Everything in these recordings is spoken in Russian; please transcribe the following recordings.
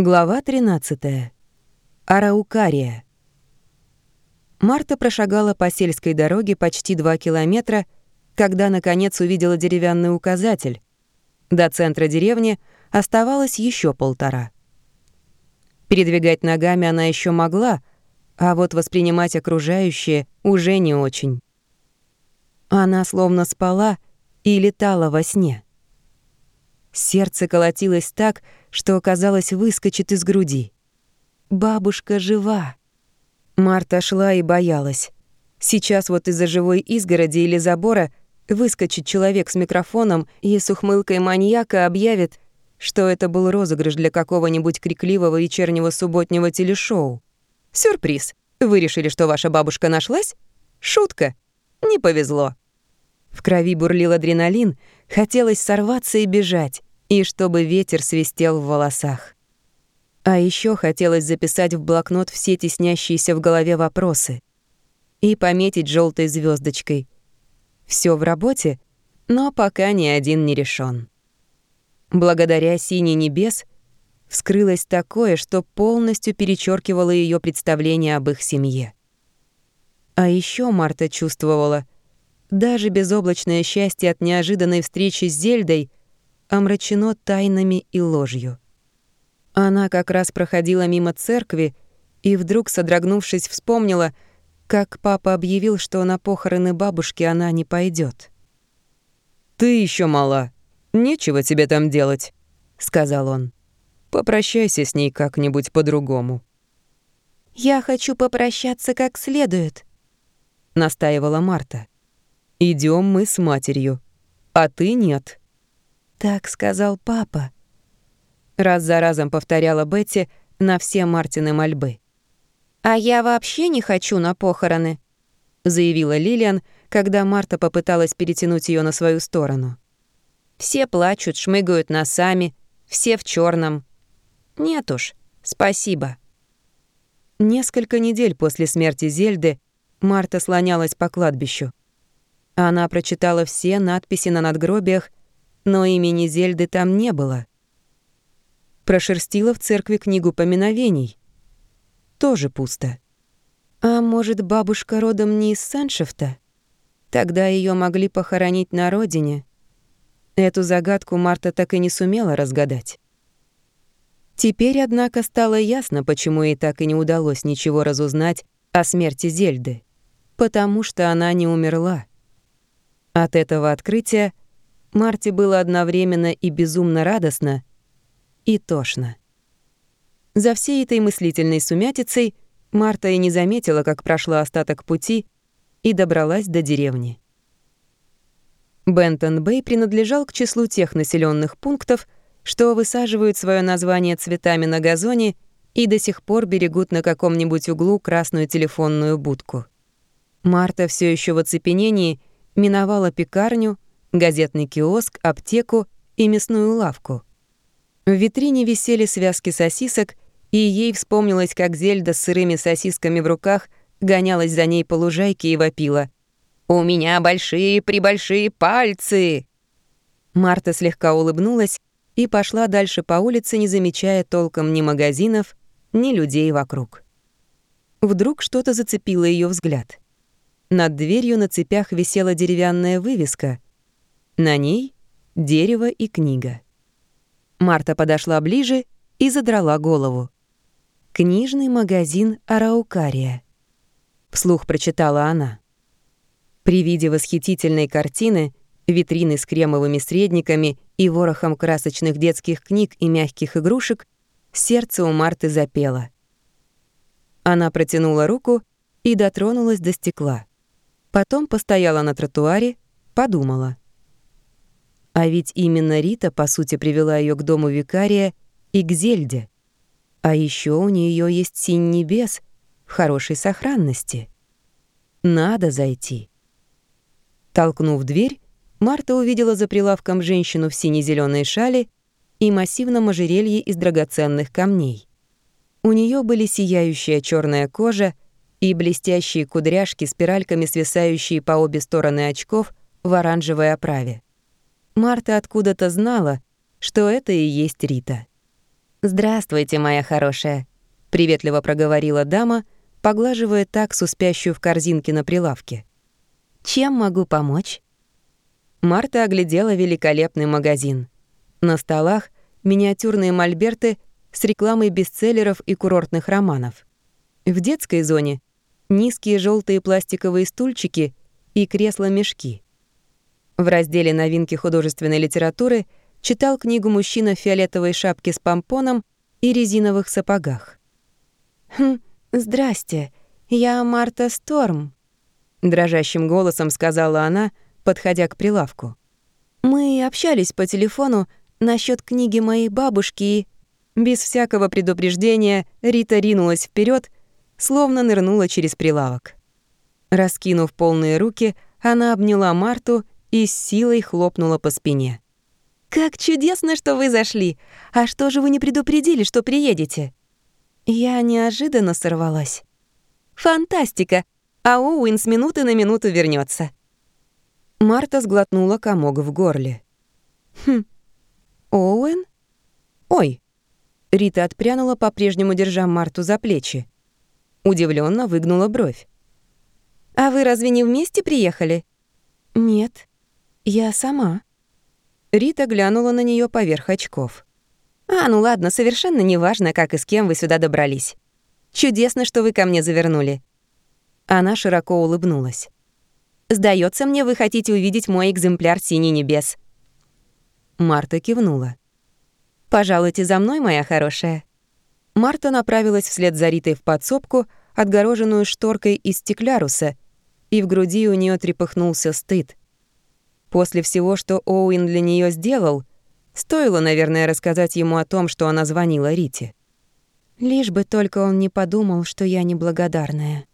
Глава 13. Араукария. Марта прошагала по сельской дороге почти два километра, когда, наконец, увидела деревянный указатель. До центра деревни оставалось еще полтора. Передвигать ногами она еще могла, а вот воспринимать окружающее уже не очень. Она словно спала и летала во сне. Сердце колотилось так, что, казалось, выскочит из груди. Бабушка жива. Марта шла и боялась. Сейчас вот из-за живой изгороди или забора выскочит человек с микрофоном и с ухмылкой маньяка объявит, что это был розыгрыш для какого-нибудь крикливого вечернего субботнего телешоу. Сюрприз. Вы решили, что ваша бабушка нашлась? Шутка. Не повезло. В крови бурлил адреналин, хотелось сорваться и бежать и чтобы ветер свистел в волосах. А еще хотелось записать в блокнот все теснящиеся в голове вопросы и пометить желтой звездочкой. Все в работе, но пока ни один не решен. Благодаря синей небес вскрылось такое, что полностью перечеркивало ее представление об их семье. А еще Марта чувствовала, даже безоблачное счастье от неожиданной встречи с Зельдой — омрачено тайнами и ложью. Она как раз проходила мимо церкви и вдруг, содрогнувшись, вспомнила, как папа объявил, что на похороны бабушки она не пойдет. «Ты еще мала. Нечего тебе там делать», — сказал он. «Попрощайся с ней как-нибудь по-другому». «Я хочу попрощаться как следует», — настаивала Марта. Идем мы с матерью, а ты нет». «Так сказал папа», — раз за разом повторяла Бетти на все Мартины мольбы. «А я вообще не хочу на похороны», — заявила Лилиан, когда Марта попыталась перетянуть ее на свою сторону. «Все плачут, шмыгают носами, все в черном. Нет уж, спасибо». Несколько недель после смерти Зельды Марта слонялась по кладбищу. Она прочитала все надписи на надгробиях но имени Зельды там не было. Прошерстила в церкви книгу поминовений. Тоже пусто. А может, бабушка родом не из Саншефта? Тогда ее могли похоронить на родине. Эту загадку Марта так и не сумела разгадать. Теперь, однако, стало ясно, почему ей так и не удалось ничего разузнать о смерти Зельды. Потому что она не умерла. От этого открытия Марте было одновременно и безумно радостно, и тошно. За всей этой мыслительной сумятицей Марта и не заметила, как прошла остаток пути и добралась до деревни. Бентон-Бэй принадлежал к числу тех населенных пунктов, что высаживают свое название цветами на газоне и до сих пор берегут на каком-нибудь углу красную телефонную будку. Марта все еще в оцепенении миновала пекарню, газетный киоск, аптеку и мясную лавку. В витрине висели связки сосисок, и ей вспомнилось, как Зельда с сырыми сосисками в руках гонялась за ней по лужайке и вопила. «У меня большие-пребольшие пальцы!» Марта слегка улыбнулась и пошла дальше по улице, не замечая толком ни магазинов, ни людей вокруг. Вдруг что-то зацепило ее взгляд. Над дверью на цепях висела деревянная вывеска — на ней дерево и книга. Марта подошла ближе и задрала голову. «Книжный магазин Араукария», — вслух прочитала она. При виде восхитительной картины, витрины с кремовыми средниками и ворохом красочных детских книг и мягких игрушек, сердце у Марты запело. Она протянула руку и дотронулась до стекла. Потом постояла на тротуаре, подумала — а ведь именно Рита, по сути, привела ее к дому викария и к Зельде. А еще у нее есть синь небес в хорошей сохранности. Надо зайти. Толкнув дверь, Марта увидела за прилавком женщину в сине-зеленой шале и массивном ожерелье из драгоценных камней. У нее были сияющая черная кожа и блестящие кудряшки, спиральками свисающие по обе стороны очков в оранжевой оправе. Марта откуда-то знала, что это и есть Рита. «Здравствуйте, моя хорошая», — приветливо проговорила дама, поглаживая таксу, спящую в корзинке на прилавке. «Чем могу помочь?» Марта оглядела великолепный магазин. На столах миниатюрные мольберты с рекламой бестселлеров и курортных романов. В детской зоне низкие желтые пластиковые стульчики и кресла-мешки. В разделе «Новинки художественной литературы» читал книгу мужчина в фиолетовой шапке с помпоном и резиновых сапогах. «Хм, здрасте, я Марта Сторм», — дрожащим голосом сказала она, подходя к прилавку. «Мы общались по телефону насчет книги моей бабушки и...» Без всякого предупреждения Рита ринулась вперед, словно нырнула через прилавок. Раскинув полные руки, она обняла Марту и с силой хлопнула по спине. «Как чудесно, что вы зашли! А что же вы не предупредили, что приедете?» Я неожиданно сорвалась. «Фантастика! А Оуэн с минуты на минуту вернется. Марта сглотнула комок в горле. «Хм, Оуэн? Ой!» Рита отпрянула, по-прежнему держа Марту за плечи. Удивленно выгнула бровь. «А вы разве не вместе приехали?» «Нет, я сама». Рита глянула на нее поверх очков. «А, ну ладно, совершенно неважно, как и с кем вы сюда добрались. Чудесно, что вы ко мне завернули». Она широко улыбнулась. Сдается мне, вы хотите увидеть мой экземпляр «Синий небес». Марта кивнула. «Пожалуйте за мной, моя хорошая». Марта направилась вслед за Ритой в подсобку, отгороженную шторкой из стекляруса, и в груди у нее трепыхнулся стыд. После всего, что Оуэн для нее сделал, стоило, наверное, рассказать ему о том, что она звонила Рите. Лишь бы только он не подумал, что я неблагодарная.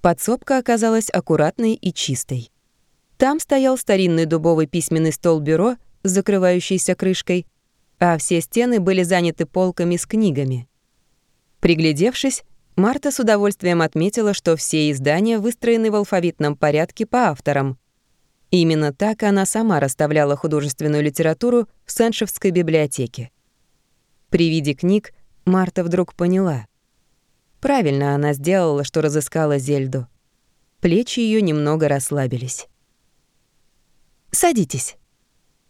Подсобка оказалась аккуратной и чистой. Там стоял старинный дубовый письменный стол-бюро с закрывающейся крышкой, а все стены были заняты полками с книгами. Приглядевшись, Марта с удовольствием отметила, что все издания выстроены в алфавитном порядке по авторам. Именно так она сама расставляла художественную литературу в Сеншевской библиотеке. При виде книг Марта вдруг поняла. Правильно она сделала, что разыскала Зельду. Плечи ее немного расслабились. «Садитесь».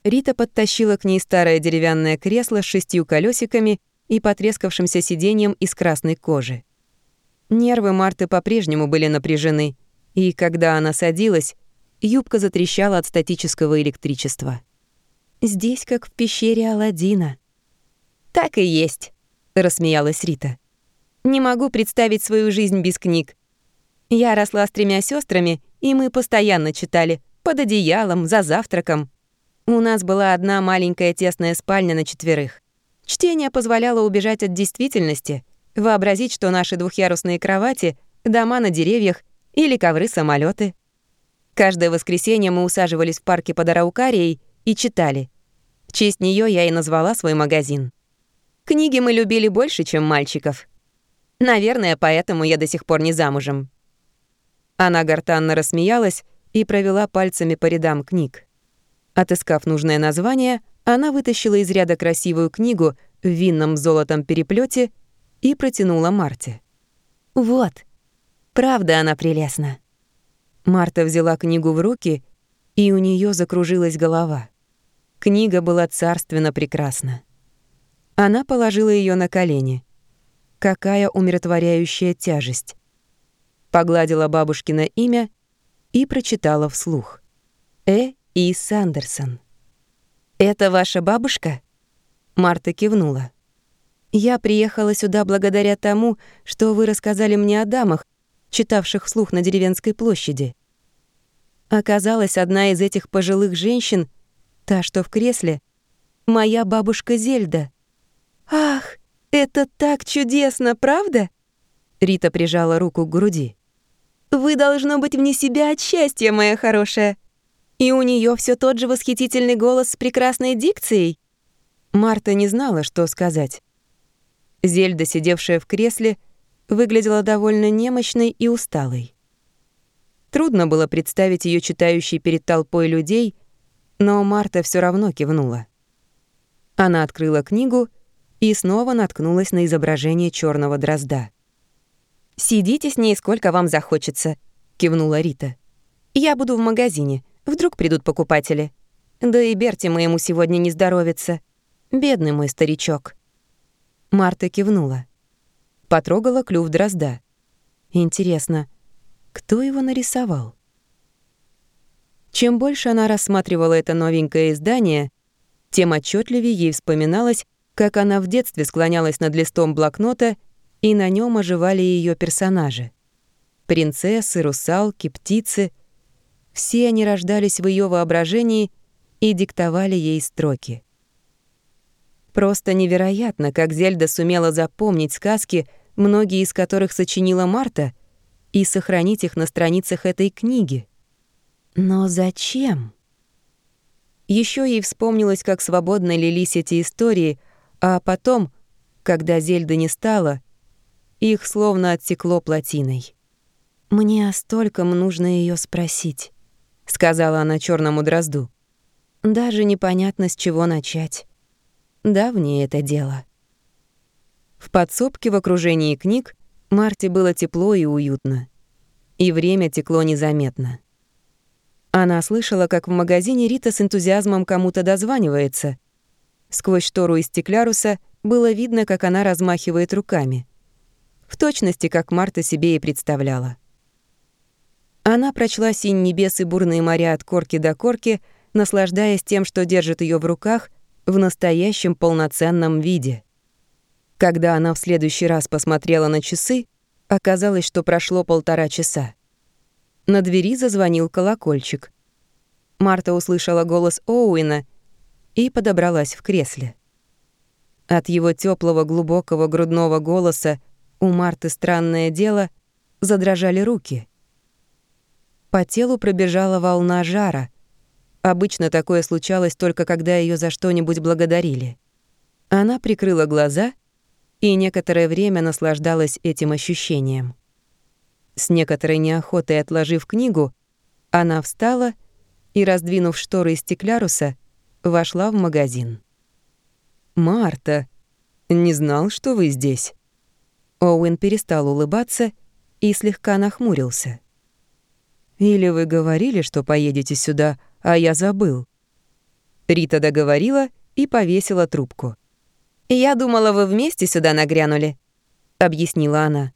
Рита подтащила к ней старое деревянное кресло с шестью колесиками и потрескавшимся сиденьем из красной кожи. Нервы Марты по-прежнему были напряжены, и когда она садилась, юбка затрещала от статического электричества. «Здесь как в пещере Аладдина». «Так и есть», — рассмеялась Рита. «Не могу представить свою жизнь без книг. Я росла с тремя сестрами, и мы постоянно читали, под одеялом, за завтраком. У нас была одна маленькая тесная спальня на четверых. Чтение позволяло убежать от действительности, вообразить, что наши двухъярусные кровати — дома на деревьях или ковры самолеты. Каждое воскресенье мы усаживались в парке под Араукарией и читали. В честь нее я и назвала свой магазин. Книги мы любили больше, чем мальчиков. Наверное, поэтому я до сих пор не замужем. Она гортанно рассмеялась и провела пальцами по рядам книг. Отыскав нужное название, она вытащила из ряда красивую книгу в винном золотом переплете и протянула Марте. «Вот, правда она прелестна». Марта взяла книгу в руки, и у нее закружилась голова. Книга была царственно прекрасна. Она положила ее на колени. Какая умиротворяющая тяжесть погладила бабушкино имя и прочитала вслух. Э. И. Сандерсон. «Это ваша бабушка?» Марта кивнула. «Я приехала сюда благодаря тому, что вы рассказали мне о дамах, читавших вслух на деревенской площади. Оказалась одна из этих пожилых женщин, та, что в кресле, моя бабушка Зельда. Ах, это так чудесно, правда?» Рита прижала руку к груди. Вы должно быть вне себя от счастья, моя хорошая. И у нее все тот же восхитительный голос с прекрасной дикцией. Марта не знала, что сказать. Зельда, сидевшая в кресле, выглядела довольно немощной и усталой. Трудно было представить ее читающей перед толпой людей, но Марта все равно кивнула. Она открыла книгу и снова наткнулась на изображение черного дрозда. «Сидите с ней сколько вам захочется», — кивнула Рита. «Я буду в магазине. Вдруг придут покупатели. Да и Берти моему сегодня не здоровится. Бедный мой старичок». Марта кивнула. Потрогала клюв дрозда. Интересно, кто его нарисовал? Чем больше она рассматривала это новенькое издание, тем отчетливее ей вспоминалось, как она в детстве склонялась над листом блокнота, и на нем оживали ее персонажи. Принцессы, русалки, птицы. Все они рождались в ее воображении и диктовали ей строки. Просто невероятно, как Зельда сумела запомнить сказки, многие из которых сочинила Марта, и сохранить их на страницах этой книги. Но зачем? Еще ей вспомнилось, как свободно лились эти истории, а потом, когда Зельды не стало, их словно отсекло плотиной. «Мне о стольком нужно ее спросить», — сказала она черному дрозду. «Даже непонятно, с чего начать. Давнее это дело». В подсобке в окружении книг Марте было тепло и уютно. И время текло незаметно. Она слышала, как в магазине Рита с энтузиазмом кому-то дозванивается. Сквозь штору из стекляруса было видно, как она размахивает руками. В точности, как Марта себе и представляла. Она прочла «Синь небес и бурные моря от корки до корки», наслаждаясь тем, что держит ее в руках в настоящем полноценном виде. Когда она в следующий раз посмотрела на часы, оказалось, что прошло полтора часа. На двери зазвонил колокольчик. Марта услышала голос Оуэна и подобралась в кресле. От его теплого глубокого грудного голоса у Марты странное дело задрожали руки. По телу пробежала волна жара. Обычно такое случалось только когда ее за что-нибудь благодарили. Она прикрыла глаза и некоторое время наслаждалась этим ощущением. С некоторой неохотой отложив книгу, она встала и, раздвинув шторы из стекляруса, вошла в магазин. «Марта, не знал, что вы здесь». Оуэн перестал улыбаться и слегка нахмурился. «Или вы говорили, что поедете сюда, а я забыл?» Рита договорила и повесила трубку. «Я думала, вы вместе сюда нагрянули», — объяснила она.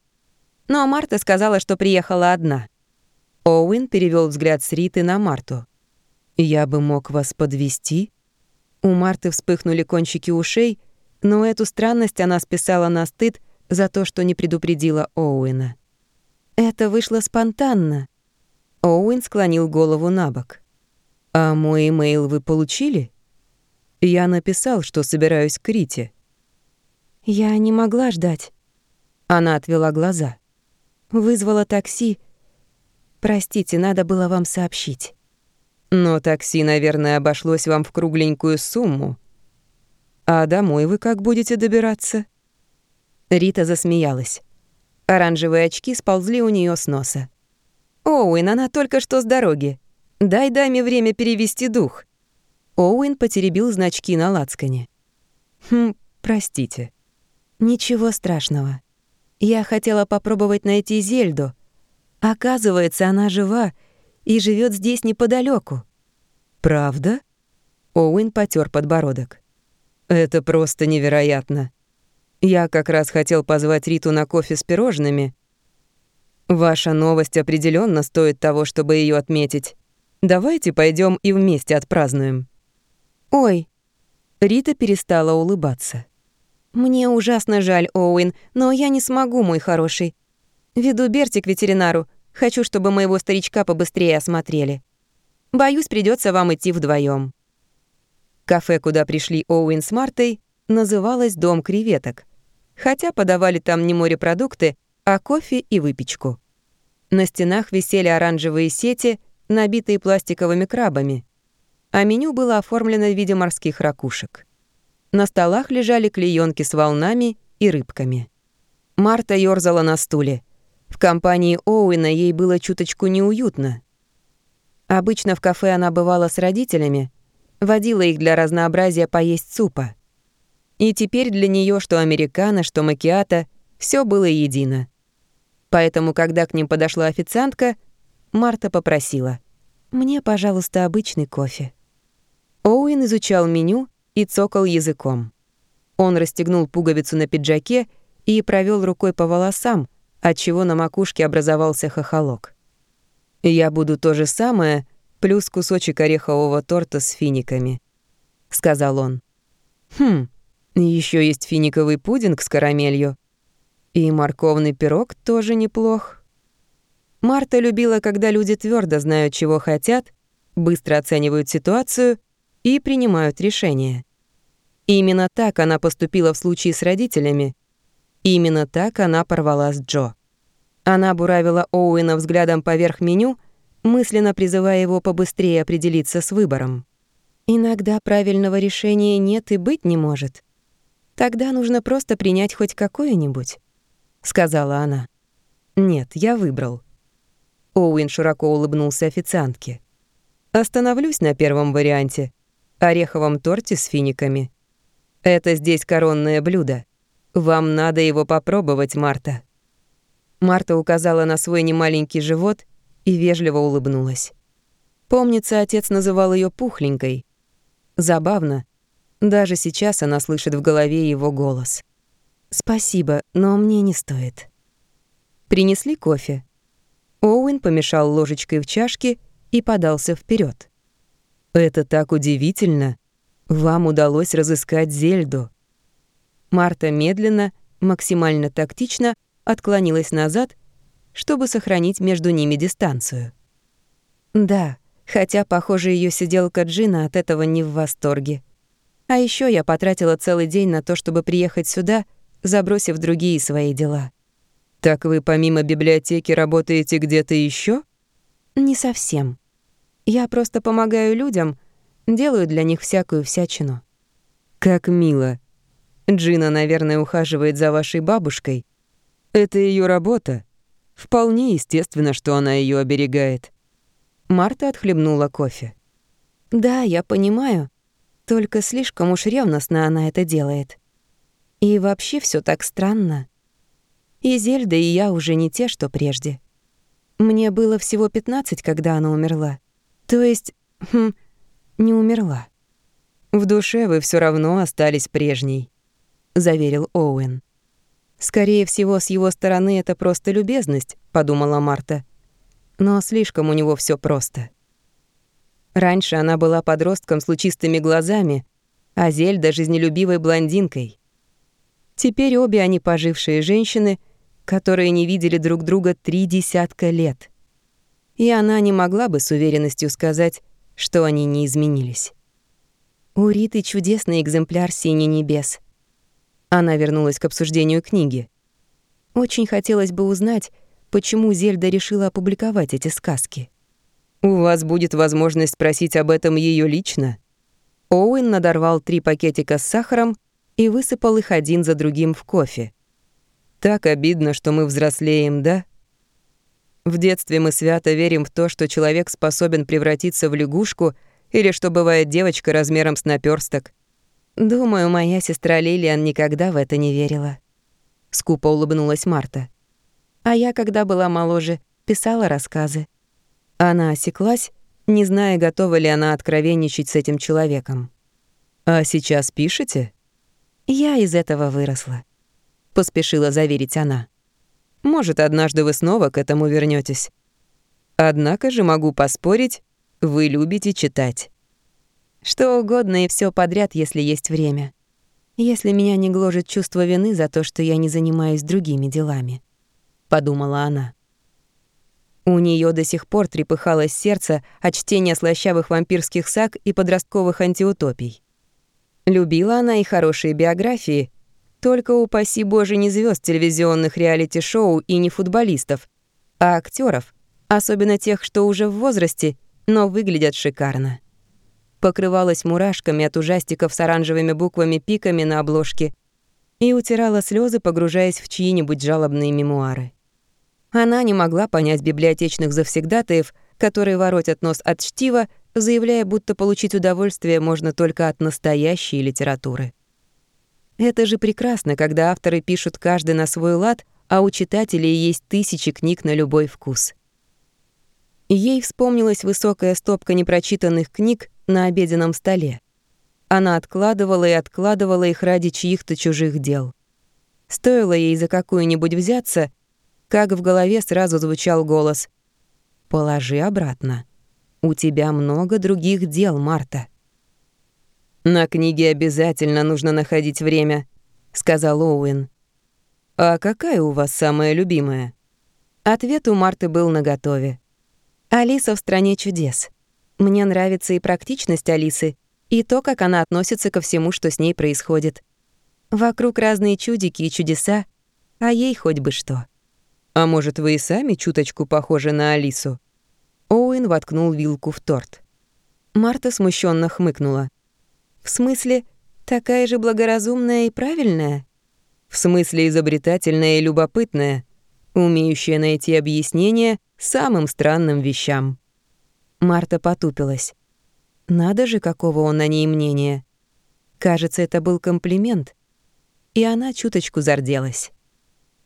Но Марта сказала, что приехала одна. Оуэн перевел взгляд с Риты на Марту. «Я бы мог вас подвести. У Марты вспыхнули кончики ушей, но эту странность она списала на стыд за то, что не предупредила Оуэна. «Это вышло спонтанно». Оуэн склонил голову на бок. «А мой имейл вы получили?» «Я написал, что собираюсь к Рите». «Я не могла ждать». Она отвела глаза. Вызвала такси. Простите, надо было вам сообщить. Но такси, наверное, обошлось вам в кругленькую сумму. А домой вы как будете добираться? Рита засмеялась. Оранжевые очки сползли у нее с носа. «Оуэн, она только что с дороги. Дай даме время перевести дух». Оуэн потеребил значки на лацкане. «Хм, простите». «Ничего страшного. Я хотела попробовать найти Зельду. Оказывается, она жива и живет здесь неподалеку. Правда? Оуэн потер подбородок. Это просто невероятно. Я как раз хотел позвать Риту на кофе с пирожными. Ваша новость определенно стоит того, чтобы ее отметить. Давайте пойдем и вместе отпразднуем. Ой, Рита перестала улыбаться. «Мне ужасно жаль, Оуэн, но я не смогу, мой хороший. Веду Берти к ветеринару. Хочу, чтобы моего старичка побыстрее осмотрели. Боюсь, придется вам идти вдвоем. Кафе, куда пришли Оуэн с Мартой, называлось «Дом креветок», хотя подавали там не морепродукты, а кофе и выпечку. На стенах висели оранжевые сети, набитые пластиковыми крабами, а меню было оформлено в виде морских ракушек. На столах лежали клеёнки с волнами и рыбками. Марта ёрзала на стуле. В компании Оуэна ей было чуточку неуютно. Обычно в кафе она бывала с родителями, водила их для разнообразия поесть супа. И теперь для нее что американо, что макиата, все было едино. Поэтому, когда к ним подошла официантка, Марта попросила. «Мне, пожалуйста, обычный кофе». Оуэн изучал меню и цокал языком. Он расстегнул пуговицу на пиджаке и провел рукой по волосам, отчего на макушке образовался хохолок. «Я буду то же самое, плюс кусочек орехового торта с финиками», — сказал он. «Хм, еще есть финиковый пудинг с карамелью. И морковный пирог тоже неплох». Марта любила, когда люди твердо знают, чего хотят, быстро оценивают ситуацию и принимают решения. Именно так она поступила в случае с родителями. Именно так она порвала с Джо. Она буравила Оуэна взглядом поверх меню, мысленно призывая его побыстрее определиться с выбором. Иногда правильного решения нет и быть не может. Тогда нужно просто принять хоть какое-нибудь, сказала она. Нет, я выбрал. Оуэн широко улыбнулся официантке. Остановлюсь на первом варианте ореховом торте с финиками. Это здесь коронное блюдо. Вам надо его попробовать, Марта». Марта указала на свой немаленький живот и вежливо улыбнулась. Помнится, отец называл ее пухленькой. Забавно. Даже сейчас она слышит в голове его голос. «Спасибо, но мне не стоит». Принесли кофе. Оуэн помешал ложечкой в чашке и подался вперед. «Это так удивительно. Вам удалось разыскать Зельду». Марта медленно, максимально тактично отклонилась назад, чтобы сохранить между ними дистанцию. Да, хотя, похоже, ее сиделка Джина от этого не в восторге. А еще я потратила целый день на то, чтобы приехать сюда, забросив другие свои дела. «Так вы помимо библиотеки работаете где-то еще? «Не совсем. Я просто помогаю людям, делаю для них всякую всячину». «Как мило. Джина, наверное, ухаживает за вашей бабушкой. Это ее работа. Вполне естественно, что она ее оберегает». Марта отхлебнула кофе. «Да, я понимаю. Только слишком уж ревностно она это делает. И вообще все так странно. И Зельда, и я уже не те, что прежде. Мне было всего 15, когда она умерла. То есть, хм, не умерла. В душе вы все равно остались прежней, заверил Оуэн. Скорее всего, с его стороны это просто любезность, подумала Марта. Но слишком у него все просто. Раньше она была подростком с лучистыми глазами, а Зельда — жизнелюбивой блондинкой. Теперь обе они пожившие женщины, которые не видели друг друга три десятка лет — и она не могла бы с уверенностью сказать, что они не изменились. У Риты чудесный экземпляр «Синий небес». Она вернулась к обсуждению книги. Очень хотелось бы узнать, почему Зельда решила опубликовать эти сказки. «У вас будет возможность спросить об этом ее лично». Оуэн надорвал три пакетика с сахаром и высыпал их один за другим в кофе. «Так обидно, что мы взрослеем, да?» В детстве мы свято верим в то, что человек способен превратиться в лягушку или что бывает девочка размером с наперсток. Думаю, моя сестра Лилиан никогда в это не верила. Скупо улыбнулась Марта. А я, когда была моложе, писала рассказы. Она осеклась, не зная, готова ли она откровенничать с этим человеком. «А сейчас пишете?» «Я из этого выросла», — поспешила заверить она. Может, однажды вы снова к этому вернетесь. Однако же могу поспорить, вы любите читать. Что угодно и все подряд, если есть время. Если меня не гложет чувство вины за то, что я не занимаюсь другими делами, подумала она. У нее до сих пор трепыхалось сердце от чтения слащавых вампирских саг и подростковых антиутопий. Любила она и хорошие биографии, только упаси боже не звезд телевизионных реалити-шоу и не футболистов, а актеров, особенно тех, что уже в возрасте, но выглядят шикарно. Покрывалась мурашками от ужастиков с оранжевыми буквами-пиками на обложке и утирала слезы, погружаясь в чьи-нибудь жалобные мемуары. Она не могла понять библиотечных завсегдатаев, которые воротят нос от чтива, заявляя, будто получить удовольствие можно только от настоящей литературы. Это же прекрасно, когда авторы пишут каждый на свой лад, а у читателей есть тысячи книг на любой вкус. Ей вспомнилась высокая стопка непрочитанных книг на обеденном столе. Она откладывала и откладывала их ради чьих-то чужих дел. Стоило ей за какую-нибудь взяться, как в голове сразу звучал голос «Положи обратно. У тебя много других дел, Марта». «На книге обязательно нужно находить время», — сказал Оуэн. «А какая у вас самая любимая?» Ответ у Марты был наготове. «Алиса в стране чудес. Мне нравится и практичность Алисы, и то, как она относится ко всему, что с ней происходит. Вокруг разные чудики и чудеса, а ей хоть бы что. А может, вы и сами чуточку похожи на Алису? Оуэн воткнул вилку в торт. Марта смущенно хмыкнула. В смысле, такая же благоразумная и правильная? В смысле, изобретательная и любопытная, умеющая найти объяснение самым странным вещам. Марта потупилась. Надо же, какого он на ней мнения. Кажется, это был комплимент. И она чуточку зарделась.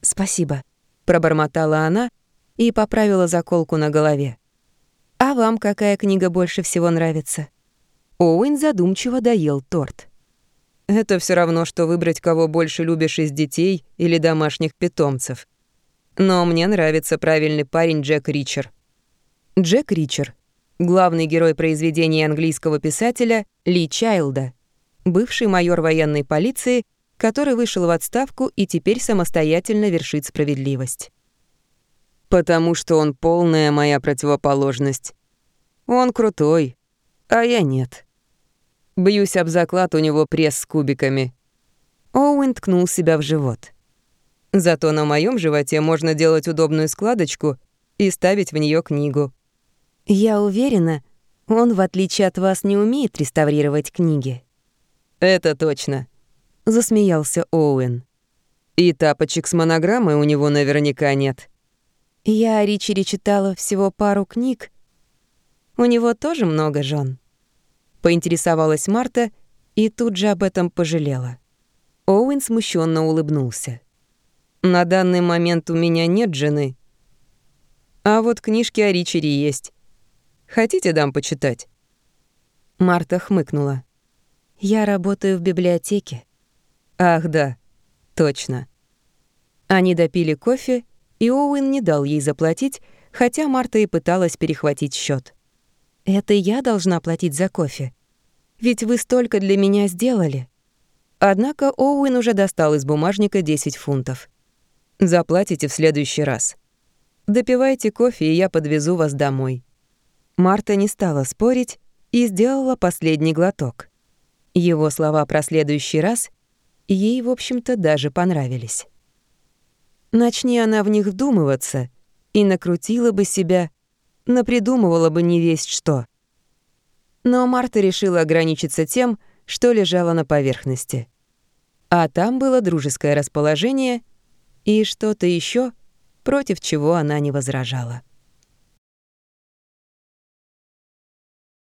«Спасибо», — пробормотала она и поправила заколку на голове. «А вам какая книга больше всего нравится?» Оуэн задумчиво доел торт. «Это все равно, что выбрать, кого больше любишь из детей или домашних питомцев. Но мне нравится правильный парень Джек Ричер». Джек Ричер главный герой произведения английского писателя Ли Чайлда, бывший майор военной полиции, который вышел в отставку и теперь самостоятельно вершит справедливость. «Потому что он полная моя противоположность. Он крутой, а я нет. Бьюсь об заклад, у него пресс с кубиками». Оуэн ткнул себя в живот. Зато на моем животе можно делать удобную складочку и ставить в нее книгу. Я уверена, он, в отличие от вас, не умеет реставрировать книги. Это точно, засмеялся Оуэн. И тапочек с монограммой у него наверняка нет. Я о Ричере читала всего пару книг. У него тоже много жен. Поинтересовалась Марта и тут же об этом пожалела. Оуэн смущенно улыбнулся. На данный момент у меня нет жены. А вот книжки о Ричере есть. Хотите, дам почитать?» Марта хмыкнула. «Я работаю в библиотеке». «Ах, да, точно». Они допили кофе, и Оуэн не дал ей заплатить, хотя Марта и пыталась перехватить счет. «Это я должна платить за кофе? Ведь вы столько для меня сделали». Однако Оуэн уже достал из бумажника 10 фунтов. «Заплатите в следующий раз. Допивайте кофе, и я подвезу вас домой». Марта не стала спорить и сделала последний глоток. Его слова про следующий раз ей, в общем-то, даже понравились. Начни она в них вдумываться, и накрутила бы себя, напридумывала бы не весть что. Но Марта решила ограничиться тем, что лежало на поверхности. А там было дружеское расположение и что-то еще, против чего она не возражала.